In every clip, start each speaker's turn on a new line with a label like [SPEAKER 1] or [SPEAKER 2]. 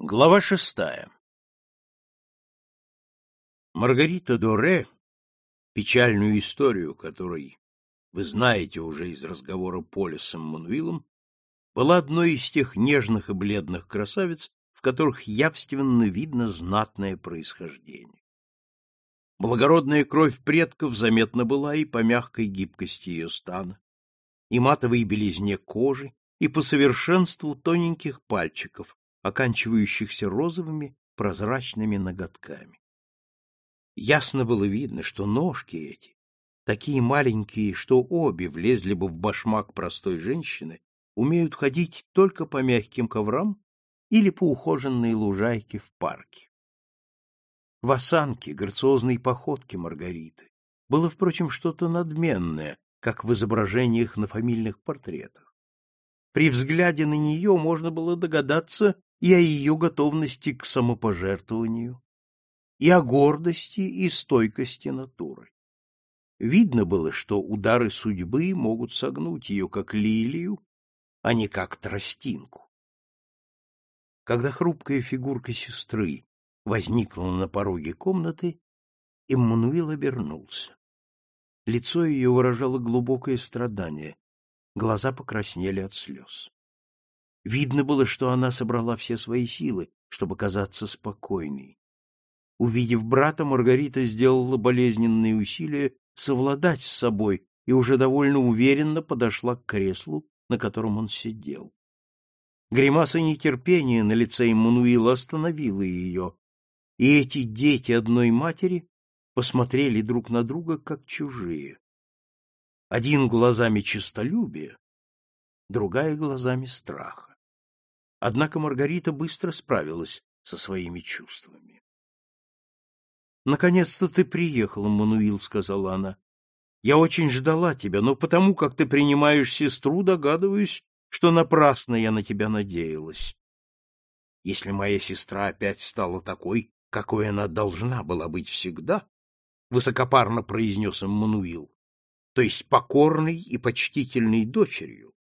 [SPEAKER 1] Глава шестая Маргарита Доре, печальную историю которой вы знаете уже из разговора Поля с Эммануилом, была одной из тех нежных и бледных красавиц, в которых явственно видно знатное происхождение. Благородная кровь предков заметна была и по мягкой гибкости ее стана, и матовой белизне кожи, и по совершенству тоненьких пальчиков, оканчивающихся розовыми прозрачными ноготками. Ясно было видно, что ножки эти, такие маленькие, что обе влезли бы в башмак простой женщины, умеют ходить только по мягким коврам или по ухоженной лужайке в парке. В осанке, грациозной походке Маргариты было, впрочем, что-то надменное, как в изображениях на фамильных портретах. При взгляде на нее можно было догадаться, и о ее готовности к самопожертвованию, и о гордости и стойкости натуры. Видно было, что удары судьбы могут согнуть ее, как лилию, а не как тростинку. Когда хрупкая фигурка сестры возникла на пороге комнаты, Эммануил обернулся. Лицо ее выражало глубокое страдание, глаза покраснели от слез. Видно было, что она собрала все свои силы, чтобы казаться спокойной. Увидев брата, Маргарита сделала болезненные усилия совладать с собой и уже довольно уверенно подошла к креслу, на котором он сидел. Гримаса нетерпения на лице Эммануила остановила ее, и эти дети одной матери посмотрели друг на друга как чужие. Один глазами честолюбия, другая глазами страха. Однако Маргарита быстро справилась со своими чувствами. «Наконец-то ты приехал, Мануил», — сказала она. «Я очень ждала тебя, но потому, как ты принимаешь сестру, догадываюсь, что напрасно я на тебя надеялась. Если моя сестра опять стала такой, какой она должна была быть всегда, — высокопарно произнес Мануил, то есть покорной и почтительной дочерью,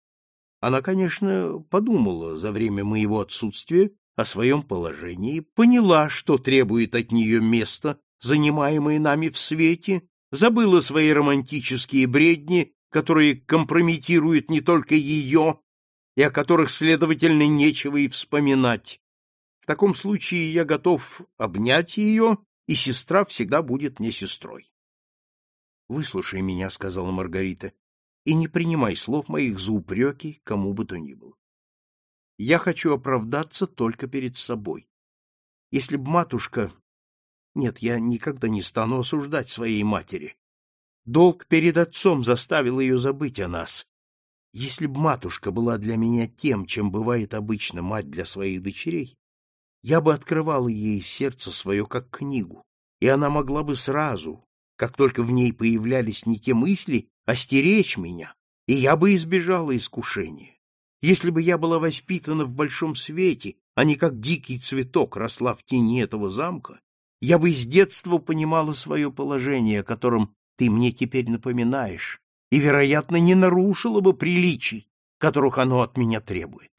[SPEAKER 1] она, конечно, подумала за время моего отсутствия о своем положении, поняла, что требует от нее место, занимаемое нами в свете, забыла свои романтические бредни, которые компрометируют не только ее, и о которых, следовательно, нечего и вспоминать. В таком случае я готов обнять ее, и сестра всегда будет мне сестрой. — Выслушай меня, — сказала Маргарита и не принимай слов моих за упреки кому бы то ни было. Я хочу оправдаться только перед собой. Если б матушка... Нет, я никогда не стану осуждать своей матери. Долг перед отцом заставил ее забыть о нас. Если б матушка была для меня тем, чем бывает обычно мать для своих дочерей, я бы открывала ей сердце свое как книгу, и она могла бы сразу, как только в ней появлялись не те мысли, остеречь меня, и я бы избежала искушения. Если бы я была воспитана в большом свете, а не как дикий цветок росла в тени этого замка, я бы с детства понимала свое положение, о котором ты мне теперь напоминаешь, и, вероятно, не нарушила бы приличий, которых оно от меня требует.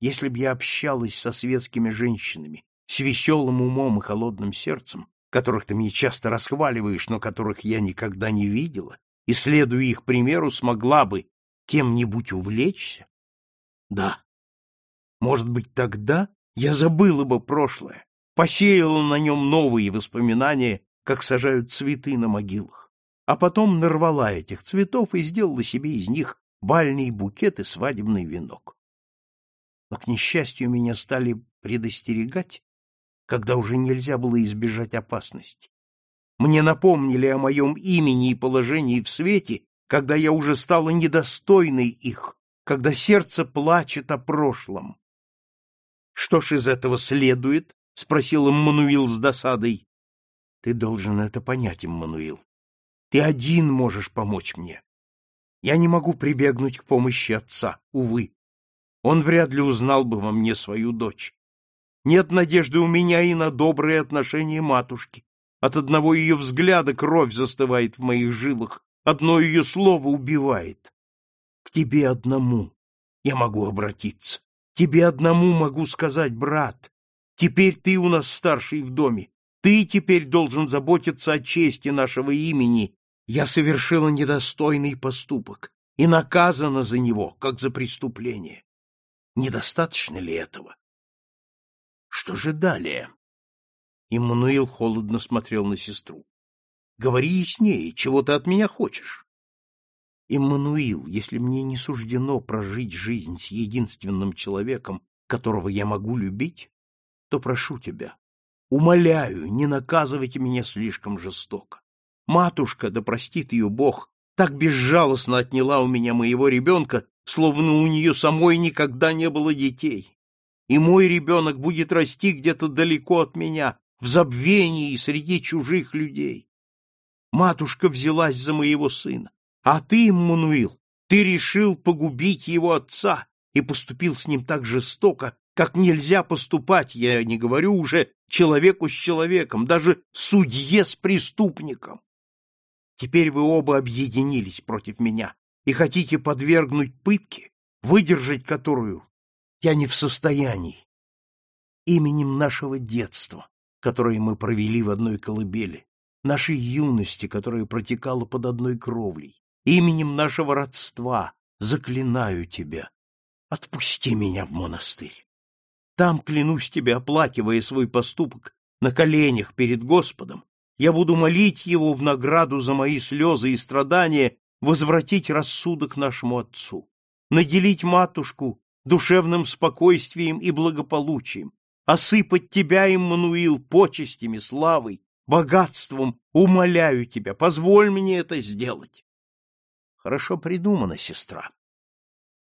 [SPEAKER 1] Если б я общалась со светскими женщинами, с веселым умом и холодным сердцем, которых ты мне часто расхваливаешь, но которых я никогда не видела, и, следуя их примеру, смогла бы кем-нибудь увлечься? Да. Может быть, тогда я забыла бы прошлое, посеяла на нем новые воспоминания, как сажают цветы на могилах, а потом нарвала этих цветов и сделала себе из них бальный букет и свадебный венок. Но, к несчастью, меня стали предостерегать, когда уже нельзя было избежать опасности. Мне напомнили о моем имени и положении в свете, когда я уже стала недостойной их, когда сердце плачет о прошлом. — Что ж из этого следует? — спросил Иммануил с досадой. — Ты должен это понять, Иммануил. Ты один можешь помочь мне. Я не могу прибегнуть к помощи отца, увы. Он вряд ли узнал бы во мне свою дочь. Нет надежды у меня и на добрые отношения матушки. От одного ее взгляда кровь застывает в моих жилах, одно ее слово убивает. К тебе одному я могу обратиться. Тебе одному могу сказать, брат. Теперь ты у нас старший в доме. Ты теперь должен заботиться о чести нашего имени. Я совершила недостойный поступок и наказана за него, как за преступление. Недостаточно ли этого? Что же далее? Иммануил холодно смотрел на сестру. Говори яснее, чего ты от меня хочешь? Иммануил, если мне не суждено прожить жизнь с единственным человеком, которого я могу любить, то прошу тебя, умоляю, не наказывайте меня слишком жестоко. Матушка, да простит ее Бог, так безжалостно отняла у меня моего ребенка, словно у нее самой никогда не было детей. И мой ребенок будет расти где-то далеко от меня, в забвении среди чужих людей. Матушка взялась за моего сына, а ты, Иммануил, ты решил погубить его отца и поступил с ним так жестоко, как нельзя поступать, я не говорю уже человеку с человеком, даже судье с преступником. Теперь вы оба объединились против меня и хотите подвергнуть пытке, выдержать которую я не в состоянии. Именем нашего детства, которое мы провели в одной колыбели, нашей юности, которая протекала под одной кровлей, именем нашего родства, заклинаю тебя, отпусти меня в монастырь. Там, клянусь тебе, оплакивая свой поступок на коленях перед Господом, я буду молить его в награду за мои слезы и страдания возвратить рассудок нашему отцу, наделить матушку душевным спокойствием и благополучием, осыпать тебя, Иммануил, почестями, славой, богатством, умоляю тебя, позволь мне это сделать. Хорошо придумано, сестра.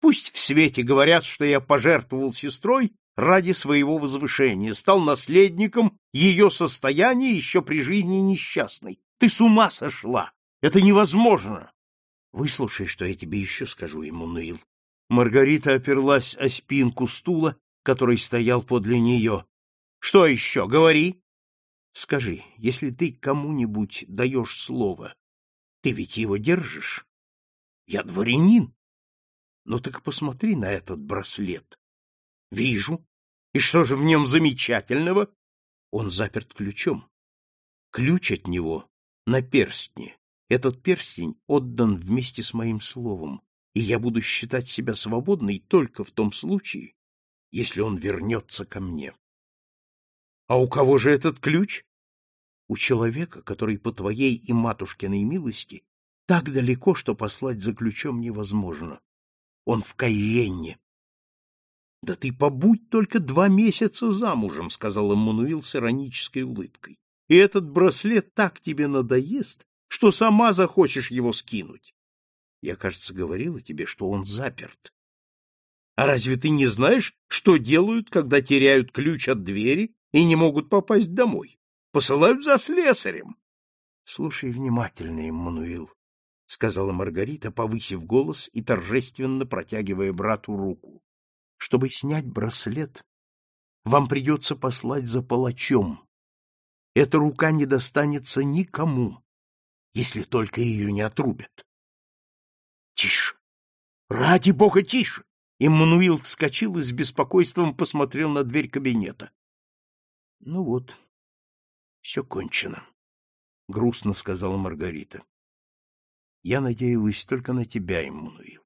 [SPEAKER 1] Пусть в свете говорят, что я пожертвовал сестрой ради своего возвышения, стал наследником ее состояния еще при жизни несчастной. Ты с ума сошла! Это невозможно! Выслушай, что я тебе еще скажу, Эммануил. Маргарита оперлась о спинку стула, который стоял подле нее. Что еще? Говори. Скажи, если ты кому-нибудь даешь слово, ты ведь его держишь? Я дворянин. Ну так посмотри на этот браслет. Вижу. И что же в нем замечательного? Он заперт ключом. Ключ от него на перстне. Этот перстень отдан вместе с моим словом, и я буду считать себя свободной только в том случае, если он вернется ко мне. А у кого же этот ключ? У человека, который по твоей и матушкиной милости так далеко, что послать за ключом невозможно. Он в Кайенне. — Да ты побудь только два месяца замужем, — сказал Эммануил с иронической улыбкой. — И этот браслет так тебе надоест, что сама захочешь его скинуть. Я, кажется, говорила тебе, что он заперт. А разве ты не знаешь, что делают, когда теряют ключ от двери и не могут попасть домой? Посылают за слесарем. Слушай внимательно, Эммануил, — сказала Маргарита, повысив голос и торжественно протягивая брату руку. — Чтобы снять браслет, вам придется послать за палачом. Эта рука не достанется никому, если только ее не отрубят. — Тише! Ради бога, тише! Иммануил вскочил и с беспокойством посмотрел на дверь кабинета. — Ну вот, все кончено, — грустно сказала Маргарита. Я надеялась только на тебя, Иммануил.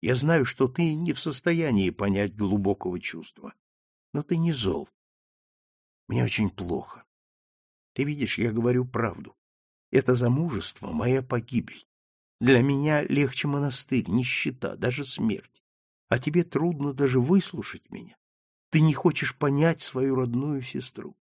[SPEAKER 1] Я знаю, что ты не в состоянии понять глубокого чувства, но ты не зол. Мне очень плохо. Ты видишь, я говорю правду. Это замужество — моя погибель. Для меня легче монастырь, нищета, даже смерть. А тебе трудно даже выслушать меня. Ты не хочешь понять свою родную сестру.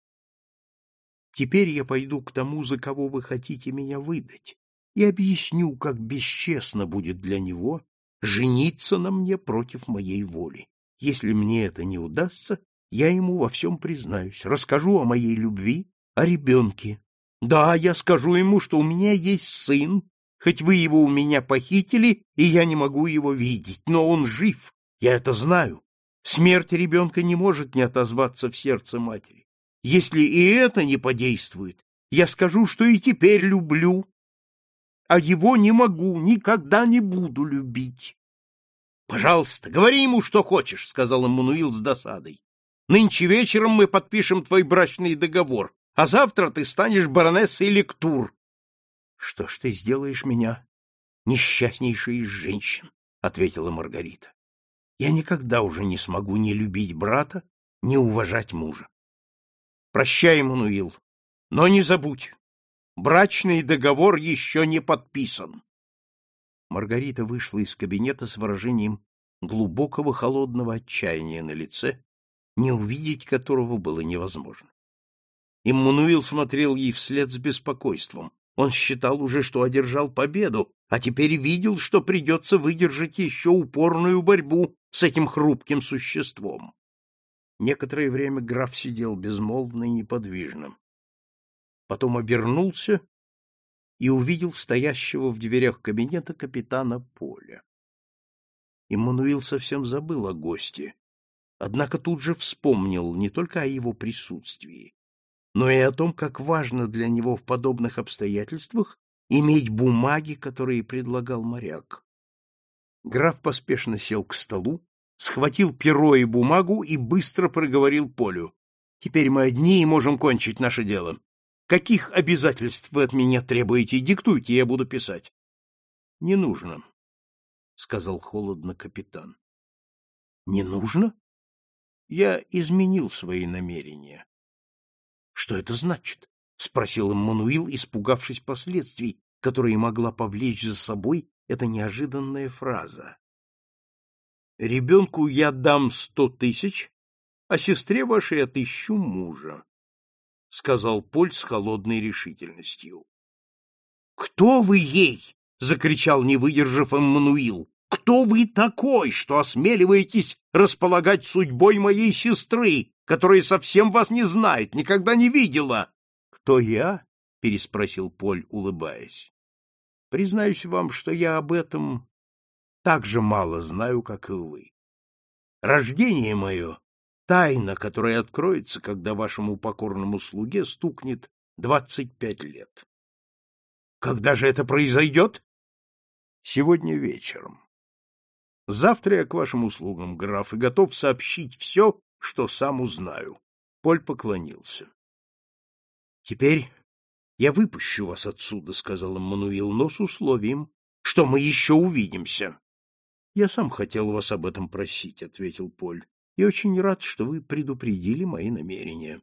[SPEAKER 1] Теперь я пойду к тому, за кого вы хотите меня выдать и объясню, как бесчестно будет для него жениться на мне против моей воли. Если мне это не удастся, я ему во всем признаюсь, расскажу о моей любви, о ребенке. Да, я скажу ему, что у меня есть сын, хоть вы его у меня похитили, и я не могу его видеть, но он жив, я это знаю. Смерть ребенка не может не отозваться в сердце матери. Если и это не подействует, я скажу, что и теперь люблю, а его не могу, никогда не буду любить. — Пожалуйста, говори ему, что хочешь, — сказал Эммануил с досадой. — Нынче вечером мы подпишем твой брачный договор, а завтра ты станешь баронессой Лектур. — Что ж ты сделаешь меня несчастнейшей из женщин, — ответила Маргарита. — Я никогда уже не смогу ни любить брата, ни уважать мужа. Прощай, Эммануил, но не забудь, брачный договор еще не подписан. Маргарита вышла из кабинета с выражением глубокого холодного отчаяния на лице, не увидеть которого было невозможно. Иммануил смотрел ей вслед с беспокойством. Он считал уже, что одержал победу, а теперь видел, что придется выдержать еще упорную борьбу с этим хрупким существом. Некоторое время граф сидел безмолвно и неподвижным. Потом обернулся и увидел стоящего в дверях кабинета капитана Поля. Иммануил совсем забыл о госте, однако тут же вспомнил не только о его присутствии, но и о том, как важно для него в подобных обстоятельствах иметь бумаги, которые предлагал моряк. Граф поспешно сел к столу, схватил перо и бумагу и быстро проговорил Полю. — Теперь мы одни и можем кончить наше дело. Каких обязательств вы от меня требуете? Диктуйте, я буду писать. — Не нужно, — сказал холодно капитан. — Не нужно? Я изменил свои намерения. — Что это значит? — спросил Эммануил, испугавшись последствий, которые могла повлечь за собой эта неожиданная фраза. — Ребенку я дам сто тысяч, а сестре вашей отыщу мужа. — сказал Поль с холодной решительностью. — Кто вы ей? — закричал, не выдержав Эммануил. — Кто вы такой, что осмеливаетесь располагать судьбой моей сестры, которая совсем вас не знает, никогда не видела? — Кто я? — переспросил Поль, улыбаясь. — Признаюсь вам, что я об этом так же мало знаю, как и вы. Рождение мое тайна, которая откроется, когда вашему покорному слуге стукнет двадцать пять лет. Когда же это произойдет? Сегодня вечером. Завтра я к вашим услугам, граф, и готов сообщить все, что сам узнаю. Поль поклонился. — Теперь я выпущу вас отсюда, — сказал Мануил, — но с условием, что мы еще увидимся. — Я сам хотел вас об этом просить, — ответил Поль и очень рад, что вы предупредили мои намерения.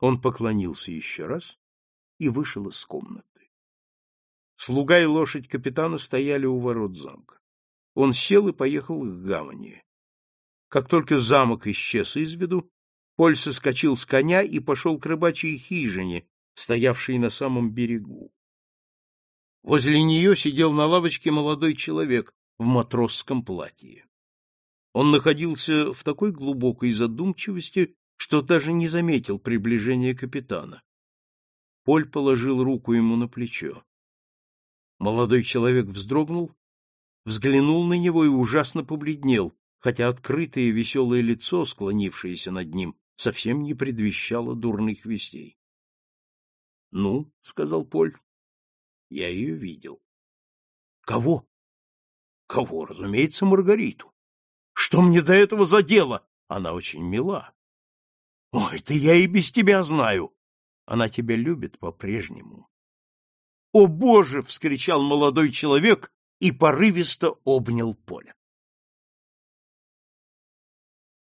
[SPEAKER 1] Он поклонился еще раз и вышел из комнаты. Слуга и лошадь капитана стояли у ворот замка. Он сел и поехал к гавани. Как только замок исчез из виду, Поль соскочил с коня и пошел к рыбачьей хижине, стоявшей на самом берегу. Возле нее сидел на лавочке молодой человек в матросском платье. Он находился в такой глубокой задумчивости, что даже не заметил приближения капитана. Поль положил руку ему на плечо. Молодой человек вздрогнул, взглянул на него и ужасно побледнел, хотя открытое веселое лицо, склонившееся над ним, совсем не предвещало дурных вестей. — Ну, — сказал Поль, — я ее видел. — Кого? — Кого, разумеется, Маргариту. Что мне до этого за дело? Она очень мила. Ой, ты я и без тебя знаю. Она тебя любит по-прежнему. О, Боже! — вскричал молодой человек и порывисто обнял Поля.